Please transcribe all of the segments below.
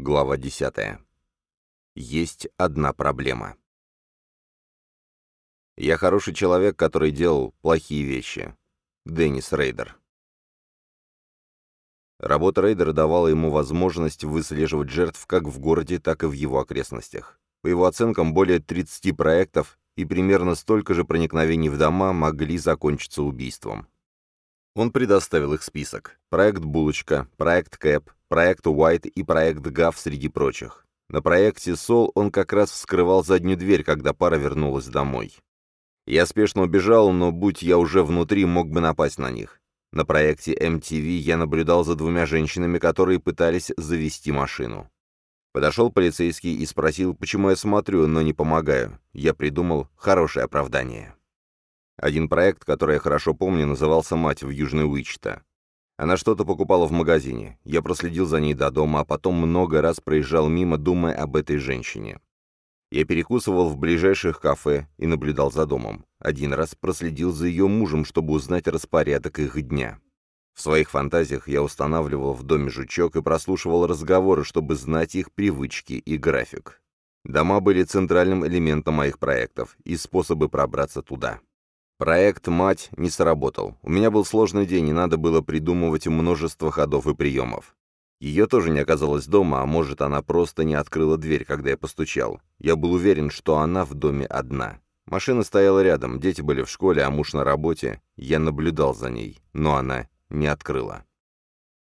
Глава 10. Есть одна проблема. Я хороший человек, который делал плохие вещи. Деннис Рейдер. Работа Рейдера давала ему возможность выслеживать жертв как в городе, так и в его окрестностях. По его оценкам, более 30 проектов и примерно столько же проникновений в дома могли закончиться убийством. Он предоставил их список. Проект «Булочка», проект «Кэп», проект Уайт и проект ГАФ среди прочих. На проекте Сол он как раз вскрывал заднюю дверь, когда пара вернулась домой. Я спешно убежал, но будь я уже внутри, мог бы напасть на них. На проекте MTV я наблюдал за двумя женщинами, которые пытались завести машину. Подошел полицейский и спросил, почему я смотрю, но не помогаю. Я придумал хорошее оправдание. Один проект, который я хорошо помню, назывался «Мать в Южной Уичта». Она что-то покупала в магазине. Я проследил за ней до дома, а потом много раз проезжал мимо, думая об этой женщине. Я перекусывал в ближайших кафе и наблюдал за домом. Один раз проследил за ее мужем, чтобы узнать распорядок их дня. В своих фантазиях я устанавливал в доме жучок и прослушивал разговоры, чтобы знать их привычки и график. Дома были центральным элементом моих проектов и способы пробраться туда. Проект «Мать» не сработал. У меня был сложный день, и надо было придумывать множество ходов и приемов. Ее тоже не оказалось дома, а может, она просто не открыла дверь, когда я постучал. Я был уверен, что она в доме одна. Машина стояла рядом, дети были в школе, а муж на работе. Я наблюдал за ней, но она не открыла.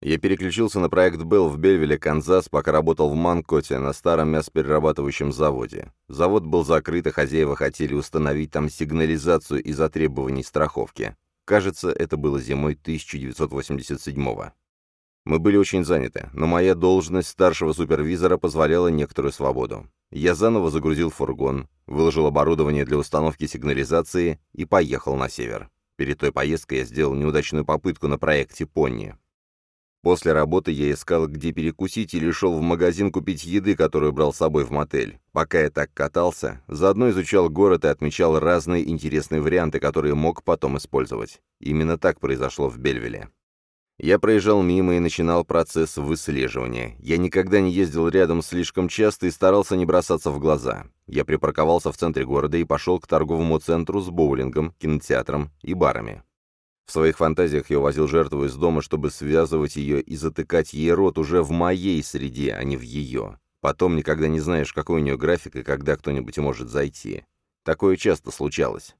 Я переключился на проект «Белл» в Бельвилле, Канзас, пока работал в Манкоте на старом мясоперерабатывающем заводе. Завод был закрыт, и хозяева хотели установить там сигнализацию из-за требований страховки. Кажется, это было зимой 1987-го. Мы были очень заняты, но моя должность старшего супервизора позволяла некоторую свободу. Я заново загрузил фургон, выложил оборудование для установки сигнализации и поехал на север. Перед той поездкой я сделал неудачную попытку на проекте «Понни». После работы я искал, где перекусить, или шел в магазин купить еды, которую брал с собой в мотель. Пока я так катался, заодно изучал город и отмечал разные интересные варианты, которые мог потом использовать. Именно так произошло в Бельвилле. Я проезжал мимо и начинал процесс выслеживания. Я никогда не ездил рядом слишком часто и старался не бросаться в глаза. Я припарковался в центре города и пошел к торговому центру с боулингом, кинотеатром и барами. В своих фантазиях я увозил жертву из дома, чтобы связывать ее и затыкать ей рот уже в моей среде, а не в ее. Потом никогда не знаешь, какой у нее график и когда кто-нибудь может зайти. Такое часто случалось.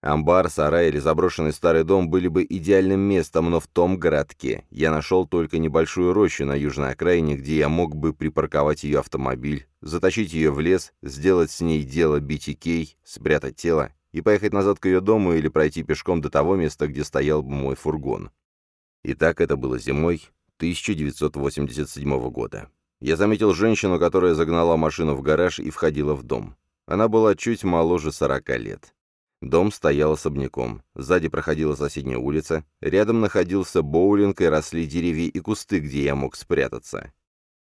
Амбар, сарай или заброшенный старый дом были бы идеальным местом, но в том городке я нашел только небольшую рощу на южной окраине, где я мог бы припарковать ее автомобиль, затащить ее в лес, сделать с ней дело BTK, спрятать тело и поехать назад к ее дому или пройти пешком до того места, где стоял бы мой фургон. И так это было зимой 1987 года. Я заметил женщину, которая загнала машину в гараж и входила в дом. Она была чуть моложе 40 лет. Дом стоял особняком. Сзади проходила соседняя улица. Рядом находился боулинг и росли деревья и кусты, где я мог спрятаться.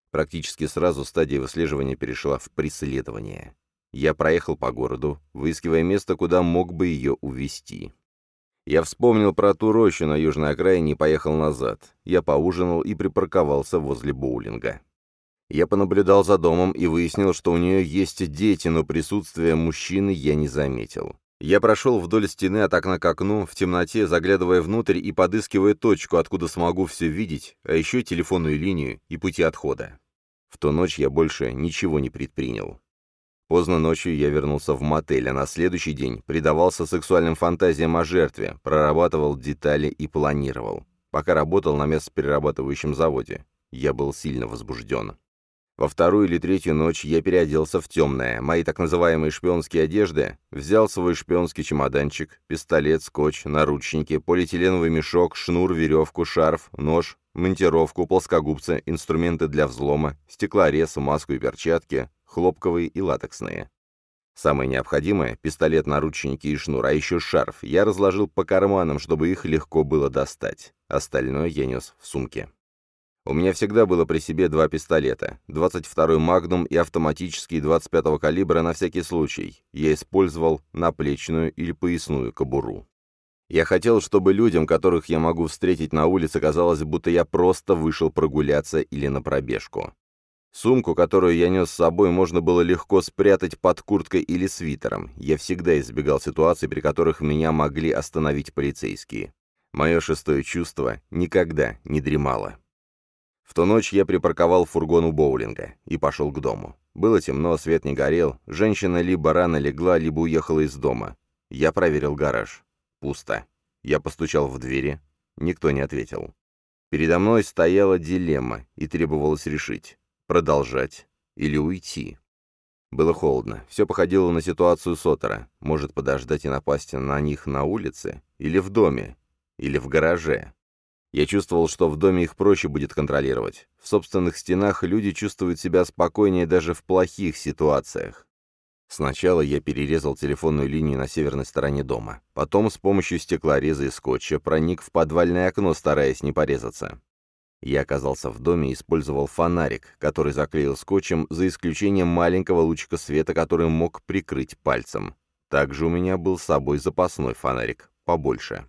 Практически сразу стадия выслеживания перешла в преследование. Я проехал по городу, выискивая место, куда мог бы ее увезти. Я вспомнил про ту рощу на южной окраине и поехал назад. Я поужинал и припарковался возле боулинга. Я понаблюдал за домом и выяснил, что у нее есть дети, но присутствия мужчины я не заметил. Я прошел вдоль стены от окна к окну, в темноте, заглядывая внутрь и подыскивая точку, откуда смогу все видеть, а еще телефонную линию и пути отхода. В ту ночь я больше ничего не предпринял. Поздно ночью я вернулся в мотель, а на следующий день предавался сексуальным фантазиям о жертве, прорабатывал детали и планировал. Пока работал на мясоперерабатывающем заводе, я был сильно возбужден. Во вторую или третью ночь я переоделся в темное, мои так называемые шпионские одежды, взял свой шпионский чемоданчик, пистолет, скотч, наручники, полиэтиленовый мешок, шнур, веревку, шарф, нож, монтировку, плоскогубцы, инструменты для взлома, стеклорез, маску и перчатки, хлопковые и латексные. Самое необходимое — пистолет, наручники и шнур, а еще шарф. Я разложил по карманам, чтобы их легко было достать. Остальное я нес в сумке. У меня всегда было при себе два пистолета, 22-й «Магнум» и автоматический 25-го калибра на всякий случай. Я использовал наплечную или поясную кобуру. Я хотел, чтобы людям, которых я могу встретить на улице, казалось, будто я просто вышел прогуляться или на пробежку. Сумку, которую я нес с собой, можно было легко спрятать под курткой или свитером. Я всегда избегал ситуаций, при которых меня могли остановить полицейские. Мое шестое чувство никогда не дремало. В ту ночь я припарковал фургон у боулинга и пошел к дому. Было темно, свет не горел, женщина либо рано легла, либо уехала из дома. Я проверил гараж. Пусто. Я постучал в двери. Никто не ответил. Передо мной стояла дилемма, и требовалось решить, продолжать или уйти. Было холодно. Все походило на ситуацию Сотера. Может подождать и напасть на них на улице? Или в доме? Или в гараже? Я чувствовал, что в доме их проще будет контролировать. В собственных стенах люди чувствуют себя спокойнее даже в плохих ситуациях. Сначала я перерезал телефонную линию на северной стороне дома. Потом с помощью стеклореза и скотча проник в подвальное окно, стараясь не порезаться. Я оказался в доме и использовал фонарик, который заклеил скотчем, за исключением маленького лучика света, который мог прикрыть пальцем. Также у меня был с собой запасной фонарик, побольше.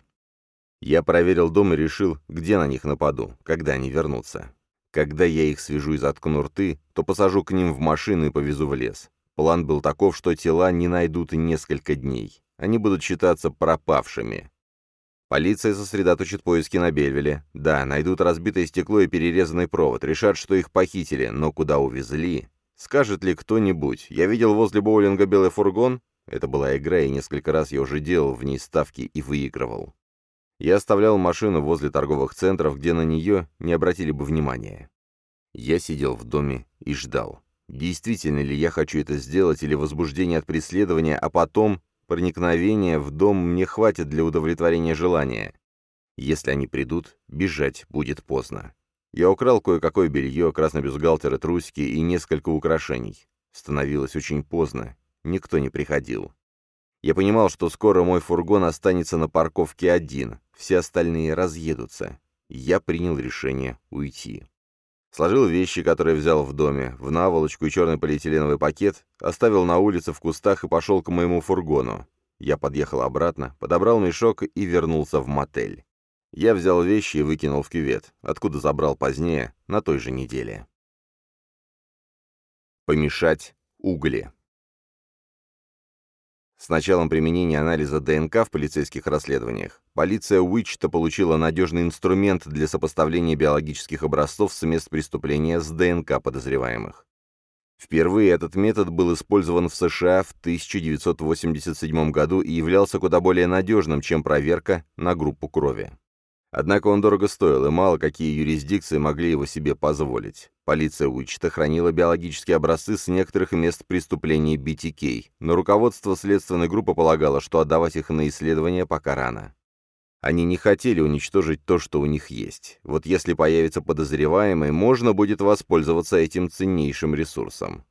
Я проверил дом и решил, где на них нападу, когда они вернутся. Когда я их свяжу и заткну рты, то посажу к ним в машину и повезу в лес. План был таков, что тела не найдут несколько дней. Они будут считаться пропавшими. Полиция сосредоточит поиски на Бельвеле. Да, найдут разбитое стекло и перерезанный провод, решат, что их похитили, но куда увезли? Скажет ли кто-нибудь, я видел возле боулинга белый фургон? Это была игра, и несколько раз я уже делал в ней ставки и выигрывал. Я оставлял машину возле торговых центров, где на нее не обратили бы внимания. Я сидел в доме и ждал. Действительно ли я хочу это сделать, или возбуждение от преследования, а потом проникновение в дом мне хватит для удовлетворения желания. Если они придут, бежать будет поздно. Я украл кое-какое белье, красно-бюстгальтеры, трусики и несколько украшений. Становилось очень поздно, никто не приходил. Я понимал, что скоро мой фургон останется на парковке один, все остальные разъедутся. Я принял решение уйти. Сложил вещи, которые взял в доме, в наволочку и черный полиэтиленовый пакет, оставил на улице в кустах и пошел к моему фургону. Я подъехал обратно, подобрал мешок и вернулся в мотель. Я взял вещи и выкинул в кювет, откуда забрал позднее, на той же неделе. Помешать угли. С началом применения анализа ДНК в полицейских расследованиях, полиция Уичта получила надежный инструмент для сопоставления биологических образцов с мест преступления с ДНК подозреваемых. Впервые этот метод был использован в США в 1987 году и являлся куда более надежным, чем проверка на группу крови. Однако он дорого стоил, и мало какие юрисдикции могли его себе позволить. Полиция Уичта хранила биологические образцы с некоторых мест преступлений BTK, но руководство следственной группы полагало, что отдавать их на исследование пока рано. Они не хотели уничтожить то, что у них есть. Вот если появится подозреваемый, можно будет воспользоваться этим ценнейшим ресурсом.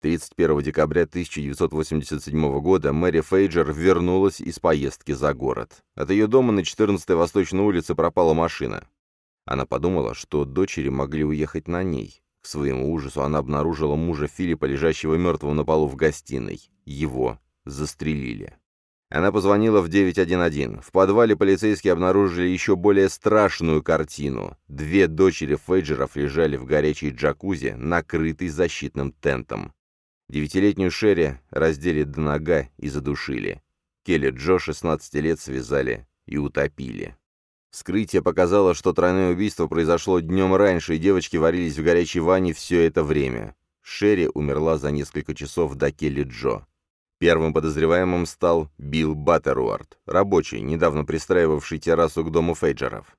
31 декабря 1987 года Мэри Фейджер вернулась из поездки за город. От ее дома на 14-й Восточной улице пропала машина. Она подумала, что дочери могли уехать на ней. К своему ужасу она обнаружила мужа Филиппа, лежащего мертвым на полу в гостиной. Его застрелили. Она позвонила в 911. В подвале полицейские обнаружили еще более страшную картину. Две дочери Фейджеров лежали в горячей джакузи, накрытой защитным тентом. Девятилетнюю Шерри раздели до нога и задушили. Келли Джо, 16 лет, связали и утопили. Вскрытие показало, что тройное убийство произошло днем раньше, и девочки варились в горячей ванне все это время. Шерри умерла за несколько часов до Келли Джо. Первым подозреваемым стал Билл Баттеруард, рабочий, недавно пристраивавший террасу к дому Фейджеров.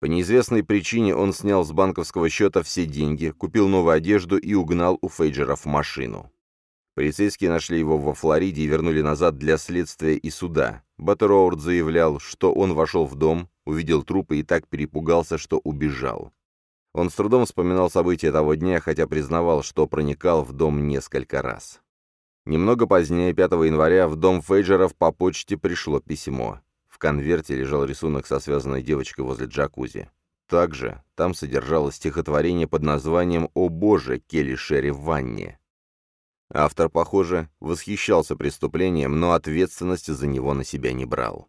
По неизвестной причине он снял с банковского счета все деньги, купил новую одежду и угнал у Фейджеров машину. Полицейские нашли его во Флориде и вернули назад для следствия и суда. Баттероуд заявлял, что он вошел в дом, увидел трупы и так перепугался, что убежал. Он с трудом вспоминал события того дня, хотя признавал, что проникал в дом несколько раз. Немного позднее, 5 января, в дом Фейджеров по почте пришло письмо. В конверте лежал рисунок со связанной девочкой возле джакузи. Также там содержалось стихотворение под названием «О боже, Келли Шерри в ванне». Автор, похоже, восхищался преступлением, но ответственности за него на себя не брал.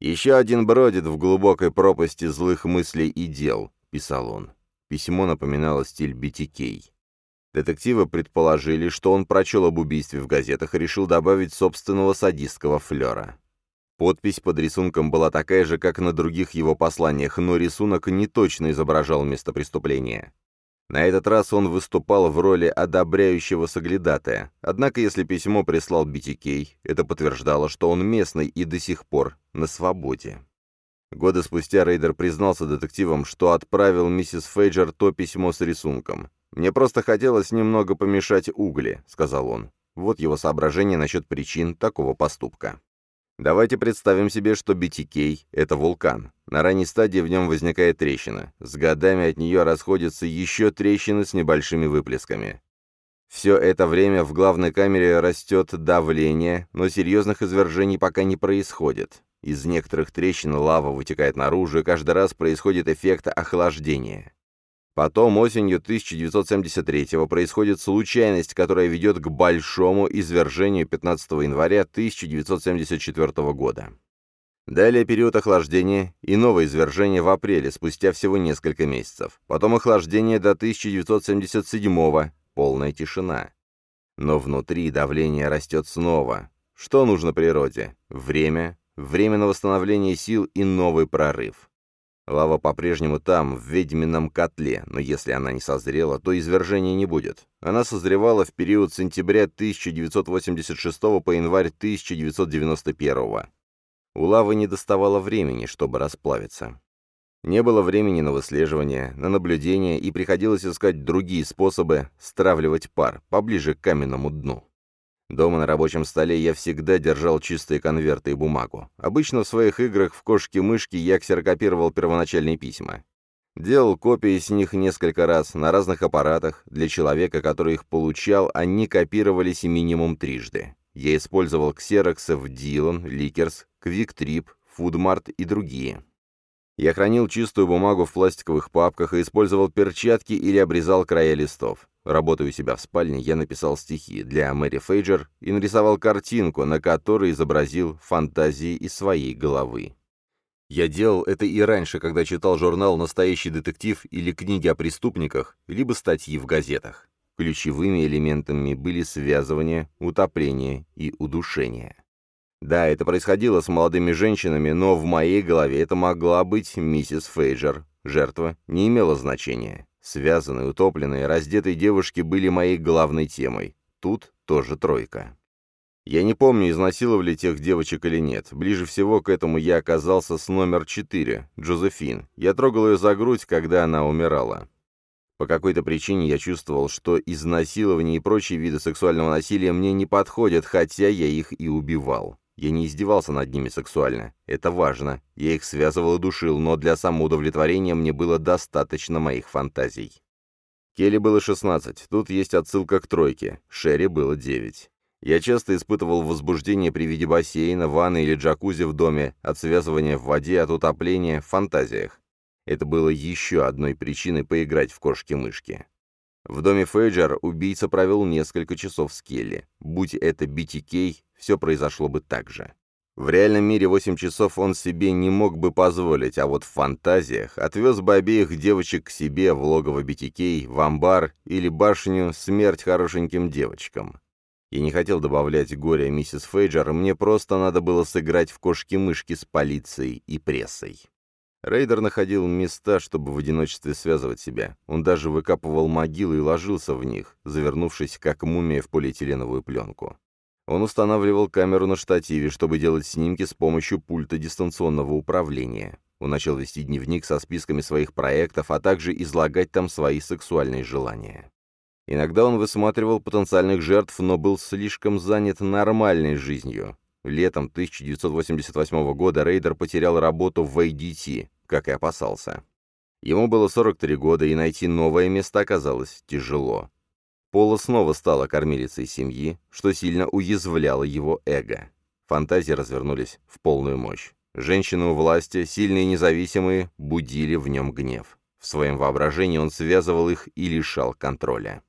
«Еще один бродит в глубокой пропасти злых мыслей и дел», — писал он. Письмо напоминало стиль BTK. Детективы предположили, что он прочел об убийстве в газетах и решил добавить собственного садистского флера. Подпись под рисунком была такая же, как на других его посланиях, но рисунок не точно изображал место преступления. На этот раз он выступал в роли одобряющего соглядатая, однако если письмо прислал BTK, это подтверждало, что он местный и до сих пор на свободе. Годы спустя Рейдер признался детективам, что отправил миссис Фейджер то письмо с рисунком. «Мне просто хотелось немного помешать угли», — сказал он. Вот его соображение насчет причин такого поступка. Давайте представим себе, что BTK — это вулкан. На ранней стадии в нем возникает трещина. С годами от нее расходятся еще трещины с небольшими выплесками. Все это время в главной камере растет давление, но серьезных извержений пока не происходит. Из некоторых трещин лава вытекает наружу, и каждый раз происходит эффект охлаждения. Потом осенью 1973 происходит случайность, которая ведет к большому извержению 15 января 1974 года. Далее период охлаждения и новое извержение в апреле, спустя всего несколько месяцев. Потом охлаждение до 1977 полная тишина. Но внутри давление растет снова. Что нужно природе? Время, время на восстановление сил и новый прорыв. Лава по-прежнему там, в ведьмином котле, но если она не созрела, то извержения не будет. Она созревала в период сентября 1986 по январь 1991. У лавы не доставало времени, чтобы расплавиться. Не было времени на выслеживание, на наблюдение, и приходилось искать другие способы стравливать пар, поближе к каменному дну. Дома на рабочем столе я всегда держал чистые конверты и бумагу. Обычно в своих играх в кошки-мышки я ксерокопировал первоначальные письма. Делал копии с них несколько раз на разных аппаратах. Для человека, который их получал, они копировались минимум трижды. Я использовал ксероксов Dillon, Lickers, QuickTrip, Foodmart и другие. Я хранил чистую бумагу в пластиковых папках и использовал перчатки или обрезал края листов. Работая у себя в спальне, я написал стихи для Мэри Фейджер и нарисовал картинку, на которой изобразил фантазии из своей головы. Я делал это и раньше, когда читал журнал «Настоящий детектив» или книги о преступниках, либо статьи в газетах. Ключевыми элементами были связывание, утопление и удушение. Да, это происходило с молодыми женщинами, но в моей голове это могла быть миссис Фейджер. Жертва не имела значения. Связанные, утопленные, раздетые девушки были моей главной темой. Тут тоже тройка. Я не помню, изнасиловали тех девочек или нет. Ближе всего к этому я оказался с номер четыре, Джозефин. Я трогал ее за грудь, когда она умирала. По какой-то причине я чувствовал, что изнасилование и прочие виды сексуального насилия мне не подходят, хотя я их и убивал. Я не издевался над ними сексуально. Это важно. Я их связывал и душил, но для самоудовлетворения мне было достаточно моих фантазий. Келли было 16, тут есть отсылка к тройке, Шерри было 9. Я часто испытывал возбуждение при виде бассейна, ванны или джакузи в доме, от связывания в воде, от утопления, в фантазиях. Это было еще одной причиной поиграть в кошки-мышки. В доме Фейджер убийца провел несколько часов с Келли. Будь это BTK, все произошло бы так же. В реальном мире 8 часов он себе не мог бы позволить, а вот в фантазиях отвез бы обеих девочек к себе в логово BTK, в амбар или башню «Смерть хорошеньким девочкам». Я не хотел добавлять горя миссис Фейджер, мне просто надо было сыграть в кошки-мышки с полицией и прессой. Рейдер находил места, чтобы в одиночестве связывать себя. Он даже выкапывал могилы и ложился в них, завернувшись как мумия в полиэтиленовую пленку. Он устанавливал камеру на штативе, чтобы делать снимки с помощью пульта дистанционного управления. Он начал вести дневник со списками своих проектов, а также излагать там свои сексуальные желания. Иногда он высматривал потенциальных жертв, но был слишком занят нормальной жизнью. Летом 1988 года Рейдер потерял работу в ADT, как и опасался. Ему было 43 года, и найти новое место оказалось тяжело. Пола снова стала кормилицей семьи, что сильно уязвляло его эго. Фантазии развернулись в полную мощь. Женщины у власти, сильные и независимые, будили в нем гнев. В своем воображении он связывал их и лишал контроля.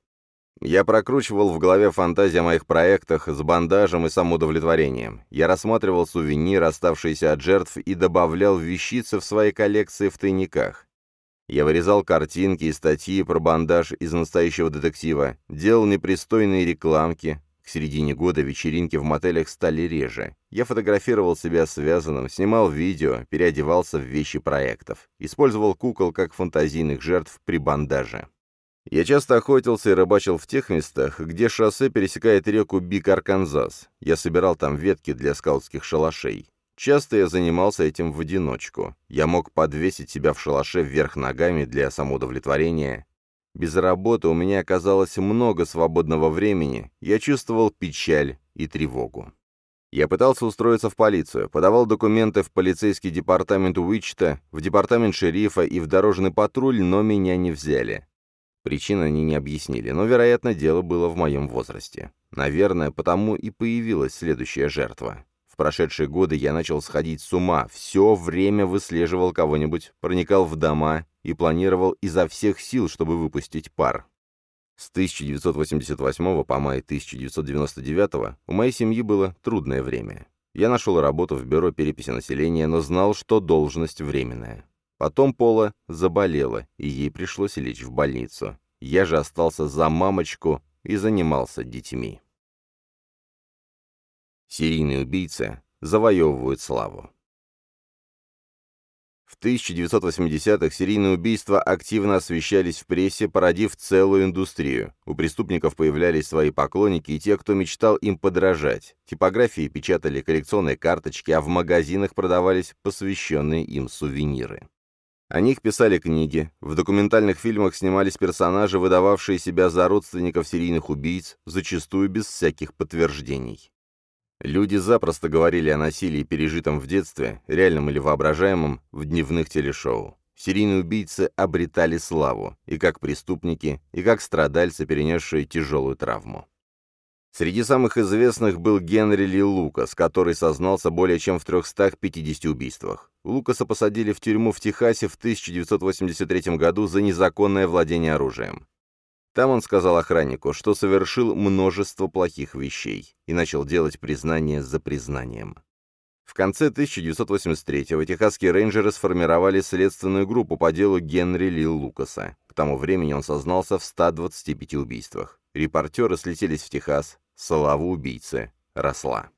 Я прокручивал в голове фантазии о моих проектах с бандажем и самоудовлетворением. Я рассматривал сувениры, оставшиеся от жертв, и добавлял вещицы в свои коллекции в тайниках. Я вырезал картинки и статьи про бандаж из настоящего детектива, делал непристойные рекламки. К середине года вечеринки в мотелях стали реже. Я фотографировал себя связанным, снимал видео, переодевался в вещи проектов. Использовал кукол как фантазийных жертв при бандаже. Я часто охотился и рыбачил в тех местах, где шоссе пересекает реку Биг-Арканзас. Я собирал там ветки для скаутских шалашей. Часто я занимался этим в одиночку. Я мог подвесить себя в шалаше вверх ногами для самоудовлетворения. Без работы у меня оказалось много свободного времени, я чувствовал печаль и тревогу. Я пытался устроиться в полицию, подавал документы в полицейский департамент Уичита, в департамент шерифа и в дорожный патруль, но меня не взяли. Причин они не объяснили, но, вероятно, дело было в моем возрасте. Наверное, потому и появилась следующая жертва. В прошедшие годы я начал сходить с ума, все время выслеживал кого-нибудь, проникал в дома и планировал изо всех сил, чтобы выпустить пар. С 1988 по май 1999 у моей семьи было трудное время. Я нашел работу в бюро переписи населения, но знал, что должность временная. Потом Пола заболела, и ей пришлось лечь в больницу. Я же остался за мамочку и занимался детьми. Серийные убийцы завоевывают славу. В 1980-х серийные убийства активно освещались в прессе, породив целую индустрию. У преступников появлялись свои поклонники и те, кто мечтал им подражать. Типографии печатали коллекционные карточки, а в магазинах продавались посвященные им сувениры. О них писали книги, в документальных фильмах снимались персонажи, выдававшие себя за родственников серийных убийц, зачастую без всяких подтверждений. Люди запросто говорили о насилии, пережитом в детстве, реальном или воображаемом, в дневных телешоу. Серийные убийцы обретали славу, и как преступники, и как страдальцы, перенесшие тяжелую травму. Среди самых известных был Генри Ли Лукас, который сознался более чем в 350 убийствах. Лукаса посадили в тюрьму в Техасе в 1983 году за незаконное владение оружием. Там он сказал охраннику, что совершил множество плохих вещей и начал делать признание за признанием. В конце 1983-го техасские рейнджеры сформировали следственную группу по делу Генри Ли Лукаса. К тому времени он сознался в 125 убийствах. Репортеры слетелись в Техас, слава убийцы росла.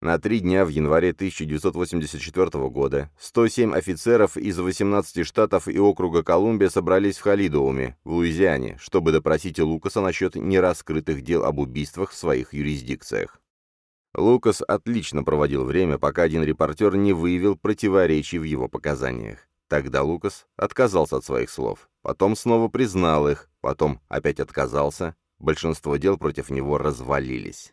На три дня в январе 1984 года 107 офицеров из 18 штатов и округа Колумбия собрались в Холидоуме, в Луизиане, чтобы допросить Лукаса насчет нераскрытых дел об убийствах в своих юрисдикциях. Лукас отлично проводил время, пока один репортер не выявил противоречий в его показаниях. Тогда Лукас отказался от своих слов, потом снова признал их, потом опять отказался, большинство дел против него развалились.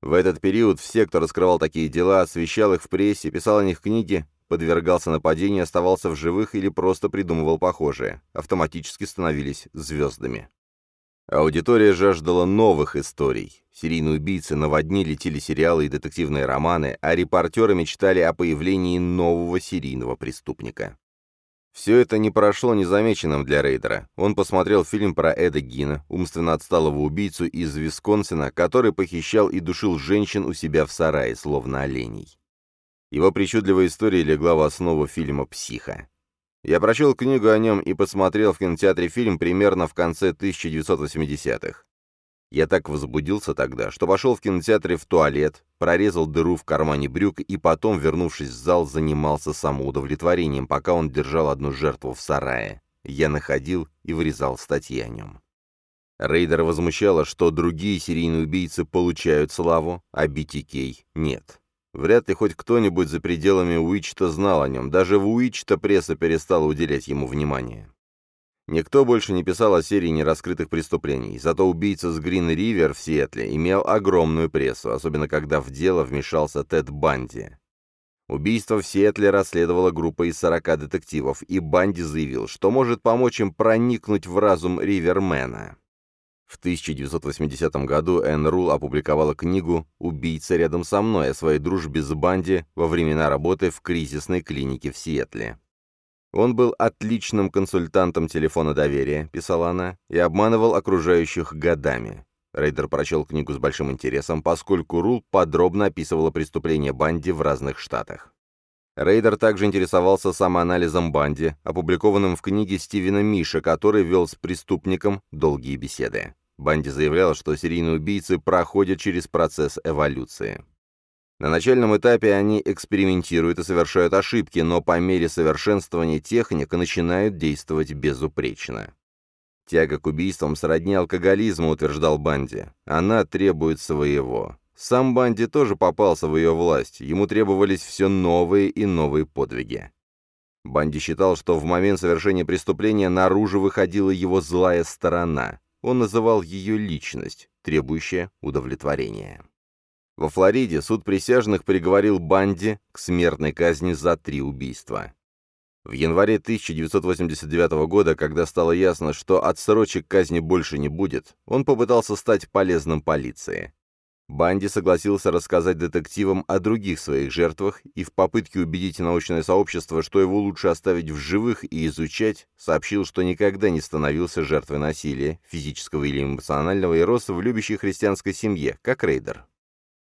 В этот период все, кто раскрывал такие дела, освещал их в прессе, писал о них книги, подвергался нападению, оставался в живых или просто придумывал похожее, автоматически становились звездами. Аудитория жаждала новых историй. Серийные убийцы наводнили телесериалы и детективные романы, а репортеры мечтали о появлении нового серийного преступника. Все это не прошло незамеченным для Рейдера. Он посмотрел фильм про Эда Гина, умственно отсталого убийцу из Висконсина, который похищал и душил женщин у себя в сарае, словно оленей. Его причудливая история легла в основу фильма «Психа». Я прочел книгу о нем и посмотрел в кинотеатре фильм примерно в конце 1980-х. Я так возбудился тогда, что пошел в кинотеатре в туалет, прорезал дыру в кармане брюк и потом, вернувшись в зал, занимался самоудовлетворением, пока он держал одну жертву в сарае. Я находил и вырезал статьи о нем. Рейдер возмущало, что другие серийные убийцы получают славу, а BTK нет. Вряд ли хоть кто-нибудь за пределами Уичта знал о нем, даже в Уичта пресса перестала уделять ему внимание. Никто больше не писал о серии нераскрытых преступлений, зато убийца с Грин-Ривер в Сиэтле имел огромную прессу, особенно когда в дело вмешался Тед Банди. Убийство в Сиэтле расследовала группа из 40 детективов, и Банди заявил, что может помочь им проникнуть в разум Ривермена. В 1980 году Энн Рул опубликовала книгу «Убийца рядом со мной» о своей дружбе с Банди во времена работы в кризисной клинике в Сиэтле. Он был отличным консультантом телефона доверия, писала она, и обманывал окружающих годами. Рейдер прочел книгу с большим интересом, поскольку Рул подробно описывала преступления Банди в разных штатах. Рейдер также интересовался самоанализом Банди, опубликованным в книге Стивена Мишо, который вел с преступником долгие беседы. Банди заявлял, что серийные убийцы проходят через процесс эволюции. На начальном этапе они экспериментируют и совершают ошибки, но по мере совершенствования техник начинают действовать безупречно. Тяга к убийствам сродни алкоголизму, утверждал Банди. Она требует своего. Сам Банди тоже попался в ее власть, ему требовались все новые и новые подвиги. Банди считал, что в момент совершения преступления наружу выходила его злая сторона. Он называл ее личность, требующая удовлетворения. Во Флориде суд присяжных приговорил Банди к смертной казни за три убийства. В январе 1989 года, когда стало ясно, что отсрочек казни больше не будет, он попытался стать полезным полиции. Банди согласился рассказать детективам о других своих жертвах и в попытке убедить научное сообщество, что его лучше оставить в живых и изучать, сообщил, что никогда не становился жертвой насилия, физического или эмоционального, и рос в любящей христианской семье, как рейдер.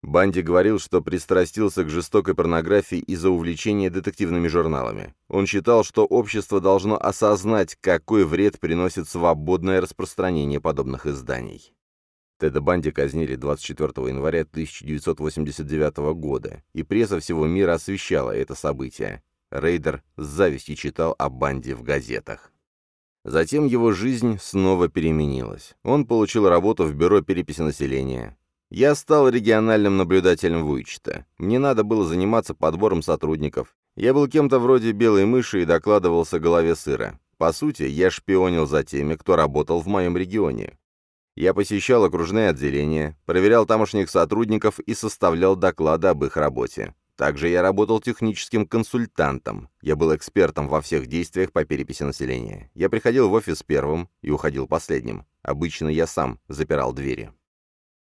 Банди говорил, что пристрастился к жестокой порнографии из-за увлечения детективными журналами. Он считал, что общество должно осознать, какой вред приносит свободное распространение подобных изданий. Теда Банди казнили 24 января 1989 года, и пресса всего мира освещала это событие. Рейдер с завистью читал о Банди в газетах. Затем его жизнь снова переменилась. Он получил работу в бюро переписи населения. Я стал региональным наблюдателем в Уичта. Мне надо было заниматься подбором сотрудников. Я был кем-то вроде белой мыши и докладывался голове сыра. По сути, я шпионил за теми, кто работал в моем регионе. Я посещал окружные отделения, проверял тамошних сотрудников и составлял доклады об их работе. Также я работал техническим консультантом. Я был экспертом во всех действиях по переписи населения. Я приходил в офис первым и уходил последним. Обычно я сам запирал двери.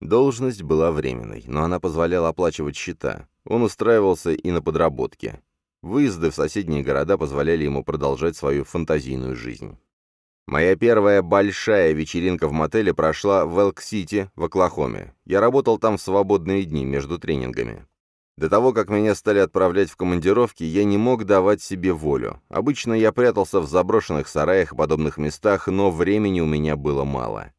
Должность была временной, но она позволяла оплачивать счета. Он устраивался и на подработке. Выезды в соседние города позволяли ему продолжать свою фантазийную жизнь. Моя первая большая вечеринка в мотеле прошла в Элк-Сити, в Оклахоме. Я работал там в свободные дни между тренингами. До того, как меня стали отправлять в командировки, я не мог давать себе волю. Обычно я прятался в заброшенных сараях и подобных местах, но времени у меня было мало.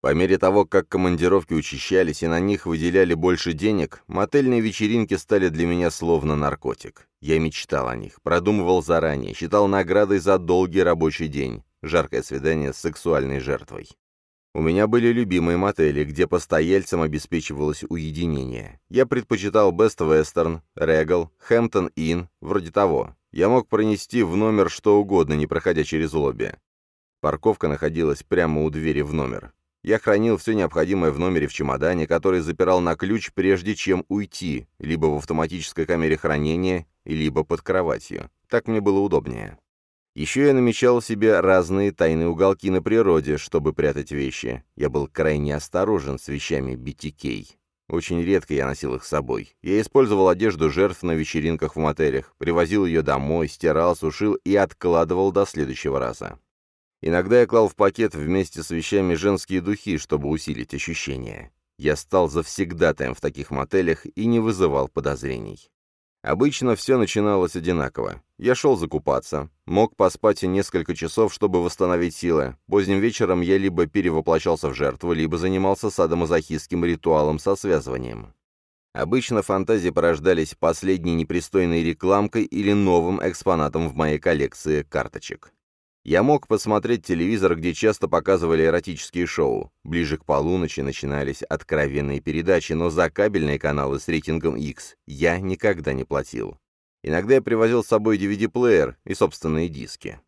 По мере того, как командировки учащались и на них выделяли больше денег, мотельные вечеринки стали для меня словно наркотик. Я мечтал о них, продумывал заранее, считал наградой за долгий рабочий день жаркое свидание с сексуальной жертвой. У меня были любимые мотели, где постояльцам обеспечивалось уединение. Я предпочитал Best Western, Regal, Hampton Inn, вроде того. Я мог пронести в номер что угодно, не проходя через лобби. Парковка находилась прямо у двери в номер. Я хранил все необходимое в номере в чемодане, который запирал на ключ, прежде чем уйти, либо в автоматической камере хранения, либо под кроватью. Так мне было удобнее. Еще я намечал себе разные тайные уголки на природе, чтобы прятать вещи. Я был крайне осторожен с вещами BTK. Очень редко я носил их с собой. Я использовал одежду жертв на вечеринках в мотелях, привозил ее домой, стирал, сушил и откладывал до следующего раза. Иногда я клал в пакет вместе с вещами женские духи, чтобы усилить ощущения. Я стал завсегдатаем в таких мотелях и не вызывал подозрений. Обычно все начиналось одинаково. Я шел закупаться, мог поспать несколько часов, чтобы восстановить силы. Поздним вечером я либо перевоплощался в жертву, либо занимался садомазохистским ритуалом со связыванием. Обычно фантазии порождались последней непристойной рекламкой или новым экспонатом в моей коллекции карточек. Я мог посмотреть телевизор, где часто показывали эротические шоу. Ближе к полуночи начинались откровенные передачи, но за кабельные каналы с рейтингом X я никогда не платил. Иногда я привозил с собой DVD-плеер и собственные диски.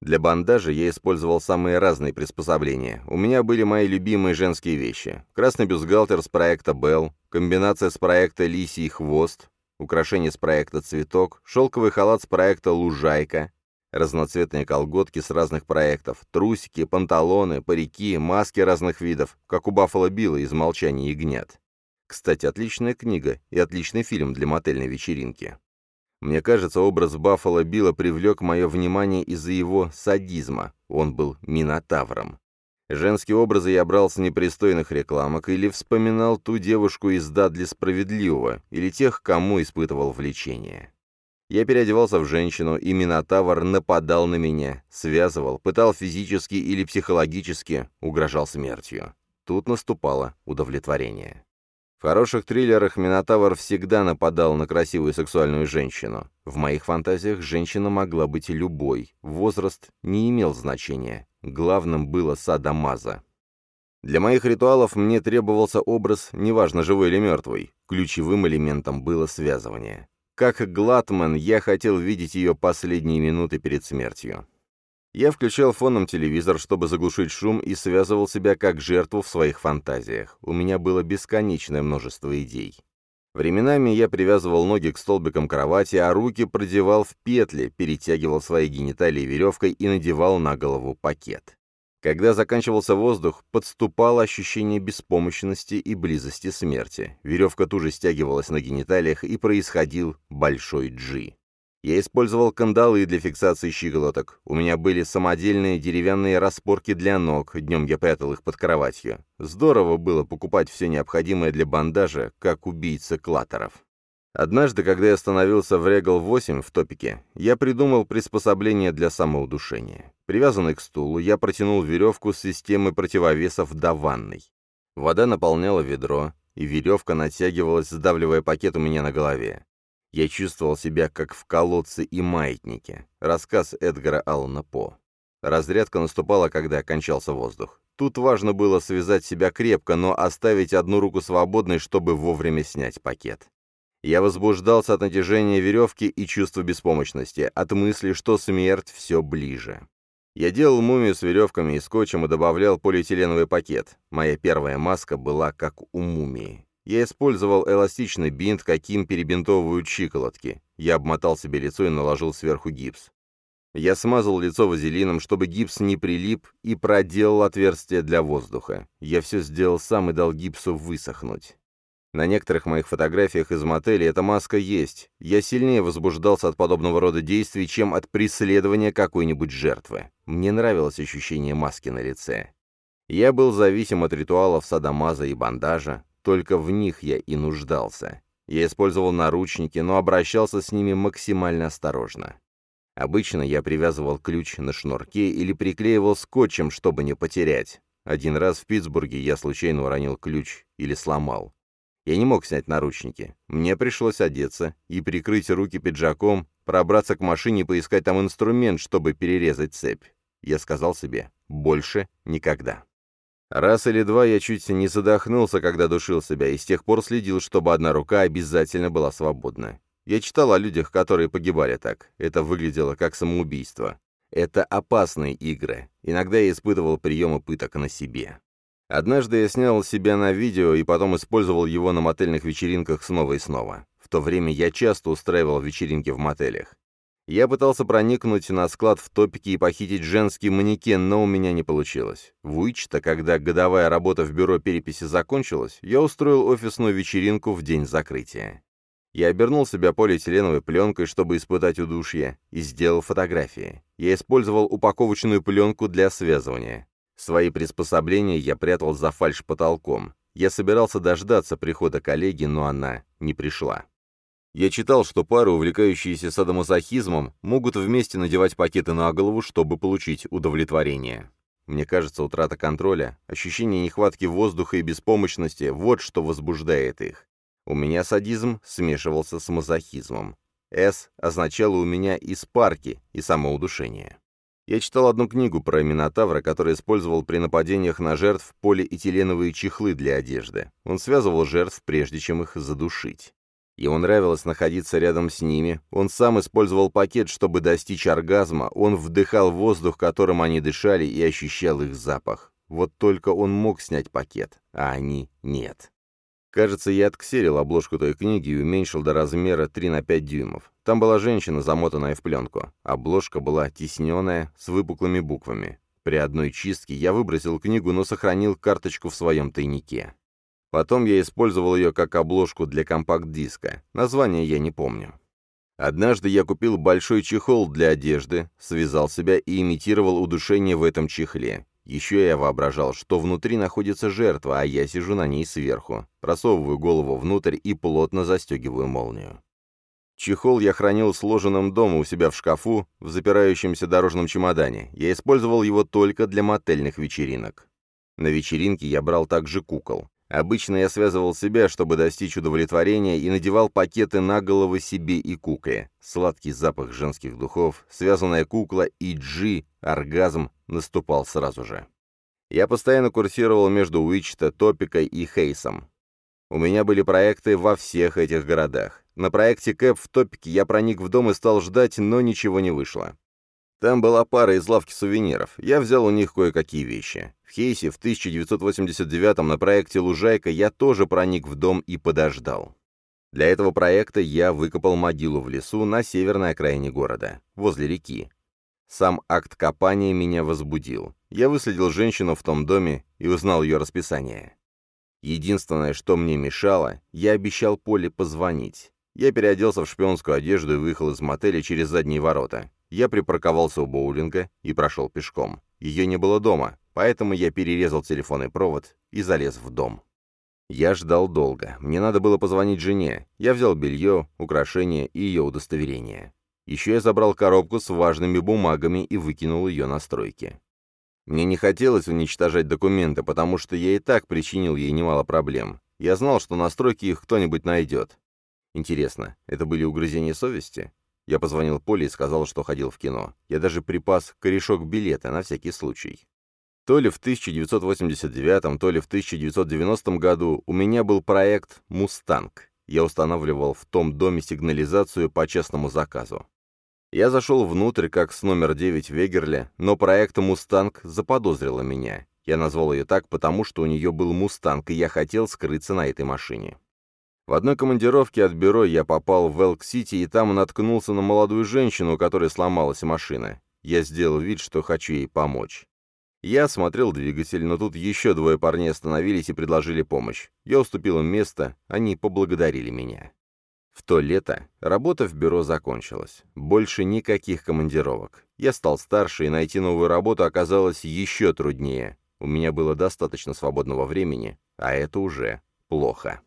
Для бандажа я использовал самые разные приспособления. У меня были мои любимые женские вещи. Красный бюстгальтер с проекта Bell, комбинация с проекта Лисий хвост, украшение с проекта Цветок, шелковый халат с проекта Лужайка, Разноцветные колготки с разных проектов, трусики, панталоны, парики, маски разных видов, как у Баффало Билла из «Молчания ягнят». Кстати, отличная книга и отличный фильм для мотельной вечеринки. Мне кажется, образ Баффало Билла привлек мое внимание из-за его садизма. Он был минотавром. Женские образы я брал с непристойных рекламок или вспоминал ту девушку из «Дадли Справедливого» или тех, кому испытывал влечение. Я переодевался в женщину, и Минотавр нападал на меня, связывал, пытал физически или психологически, угрожал смертью. Тут наступало удовлетворение. В хороших триллерах Минотавр всегда нападал на красивую сексуальную женщину. В моих фантазиях женщина могла быть любой, возраст не имел значения. Главным было садомаза. Для моих ритуалов мне требовался образ, неважно, живой или мертвый. Ключевым элементом было связывание. Как Глатман, я хотел видеть ее последние минуты перед смертью. Я включал фоном телевизор, чтобы заглушить шум, и связывал себя как жертву в своих фантазиях. У меня было бесконечное множество идей. Временами я привязывал ноги к столбикам кровати, а руки продевал в петли, перетягивал свои гениталии веревкой и надевал на голову пакет. Когда заканчивался воздух, подступало ощущение беспомощности и близости смерти. Веревка тут же стягивалась на гениталиях, и происходил большой джи. Я использовал кандалы для фиксации щиколоток. У меня были самодельные деревянные распорки для ног, днем я прятал их под кроватью. Здорово было покупать все необходимое для бандажа, как убийца клатеров. Однажды, когда я остановился в Регал 8 в топике, я придумал приспособление для самоудушения. Привязанный к стулу, я протянул веревку с системой противовесов до ванной. Вода наполняла ведро, и веревка натягивалась, сдавливая пакет у меня на голове. Я чувствовал себя как в колодце и маятнике. Рассказ Эдгара Аллана По. Разрядка наступала, когда кончался воздух. Тут важно было связать себя крепко, но оставить одну руку свободной, чтобы вовремя снять пакет. Я возбуждался от натяжения веревки и чувства беспомощности, от мысли, что смерть все ближе. Я делал мумию с веревками и скотчем и добавлял полиэтиленовый пакет. Моя первая маска была как у мумии. Я использовал эластичный бинт, каким перебинтовывают щиколотки. Я обмотал себе лицо и наложил сверху гипс. Я смазал лицо вазелином, чтобы гипс не прилип, и проделал отверстие для воздуха. Я все сделал сам и дал гипсу высохнуть. На некоторых моих фотографиях из мотеля эта маска есть. Я сильнее возбуждался от подобного рода действий, чем от преследования какой-нибудь жертвы. Мне нравилось ощущение маски на лице. Я был зависим от ритуалов садомаза и бандажа, только в них я и нуждался. Я использовал наручники, но обращался с ними максимально осторожно. Обычно я привязывал ключ на шнурке или приклеивал скотчем, чтобы не потерять. Один раз в Питтсбурге я случайно уронил ключ или сломал. Я не мог снять наручники. Мне пришлось одеться и прикрыть руки пиджаком, пробраться к машине и поискать там инструмент, чтобы перерезать цепь. Я сказал себе «больше никогда». Раз или два я чуть не задохнулся, когда душил себя, и с тех пор следил, чтобы одна рука обязательно была свободна. Я читал о людях, которые погибали так. Это выглядело как самоубийство. Это опасные игры. Иногда я испытывал приемы пыток на себе. Однажды я снял себя на видео и потом использовал его на мотельных вечеринках снова и снова. В то время я часто устраивал вечеринки в мотелях. Я пытался проникнуть на склад в топике и похитить женский манекен, но у меня не получилось. В Уичта, когда годовая работа в бюро переписи закончилась, я устроил офисную вечеринку в день закрытия. Я обернул себя полиэтиленовой пленкой, чтобы испытать удушье, и сделал фотографии. Я использовал упаковочную пленку для связывания. Свои приспособления я прятал за фальш-потолком. Я собирался дождаться прихода коллеги, но она не пришла. Я читал, что пары, увлекающиеся садомазохизмом, могут вместе надевать пакеты на голову, чтобы получить удовлетворение. Мне кажется, утрата контроля, ощущение нехватки воздуха и беспомощности – вот что возбуждает их. У меня садизм смешивался с мазохизмом. «С» означало у меня и спарки, и самоудушение. Я читал одну книгу про Минотавра, который использовал при нападениях на жертв полиэтиленовые чехлы для одежды. Он связывал жертв, прежде чем их задушить. Ему нравилось находиться рядом с ними, он сам использовал пакет, чтобы достичь оргазма, он вдыхал воздух, которым они дышали, и ощущал их запах. Вот только он мог снять пакет, а они нет. Кажется, я отксерил обложку той книги и уменьшил до размера 3 на 5 дюймов. Там была женщина, замотанная в пленку. Обложка была тисненная, с выпуклыми буквами. При одной чистке я выбросил книгу, но сохранил карточку в своем тайнике. Потом я использовал ее как обложку для компакт-диска. Название я не помню. Однажды я купил большой чехол для одежды, связал себя и имитировал удушение в этом чехле. Еще я воображал, что внутри находится жертва, а я сижу на ней сверху, просовываю голову внутрь и плотно застегиваю молнию. Чехол я хранил сложенным дома у себя в шкафу, в запирающемся дорожном чемодане. Я использовал его только для мотельных вечеринок. На вечеринке я брал также кукол. Обычно я связывал себя, чтобы достичь удовлетворения, и надевал пакеты на головы себе и кукле. Сладкий запах женских духов, связанная кукла и джи, оргазм, наступал сразу же. Я постоянно курсировал между Уичта, Топикой и Хейсом. У меня были проекты во всех этих городах. На проекте Кэп в топике я проник в дом и стал ждать, но ничего не вышло. Там была пара из лавки сувениров. Я взял у них кое-какие вещи. В Хейсе в 1989-м на проекте «Лужайка» я тоже проник в дом и подождал. Для этого проекта я выкопал могилу в лесу на северной окраине города, возле реки. Сам акт копания меня возбудил. Я выследил женщину в том доме и узнал ее расписание. Единственное, что мне мешало, я обещал Поле позвонить. Я переоделся в шпионскую одежду и выехал из мотеля через задние ворота. Я припарковался у боулинга и прошел пешком. Ее не было дома, поэтому я перерезал телефонный провод и залез в дом. Я ждал долго. Мне надо было позвонить жене. Я взял белье, украшения и ее удостоверение. Еще я забрал коробку с важными бумагами и выкинул ее на стройке. Мне не хотелось уничтожать документы, потому что я и так причинил ей немало проблем. Я знал, что на стройке их кто-нибудь найдет. Интересно, это были угрызения совести? Я позвонил Поле и сказал, что ходил в кино. Я даже припас корешок билета на всякий случай. То ли в 1989, то ли в 1990 году у меня был проект «Мустанг». Я устанавливал в том доме сигнализацию по частному заказу. Я зашел внутрь, как с номер 9 в Вегерле, но проект «Мустанг» заподозрила меня. Я назвал ее так, потому что у нее был «Мустанг», и я хотел скрыться на этой машине. В одной командировке от бюро я попал в Элк-Сити и там наткнулся на молодую женщину, у которой сломалась машина. Я сделал вид, что хочу ей помочь. Я осмотрел двигатель, но тут еще двое парней остановились и предложили помощь. Я уступил им место, они поблагодарили меня. В то лето работа в бюро закончилась. Больше никаких командировок. Я стал старше, и найти новую работу оказалось еще труднее. У меня было достаточно свободного времени, а это уже плохо.